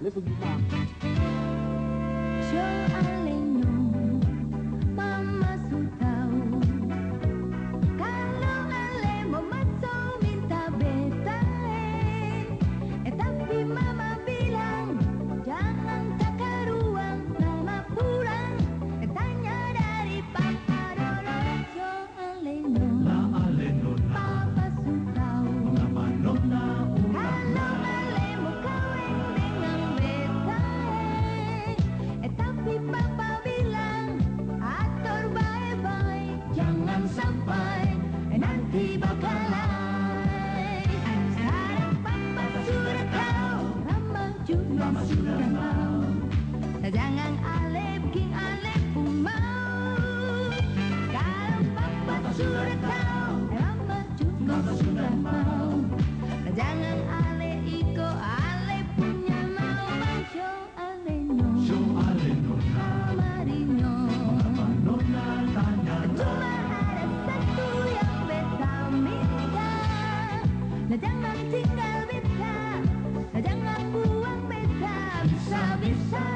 Listen to that. mama sudah mau Jangan alep king alep mau, Kalau papa, sudah tahu Mama juga sudah mau Jangan ale iko ale punya mau Bang show ale no Show ale no Marino Mama nona tanya Cuma ada satu yang beta minta Jangan Lisa.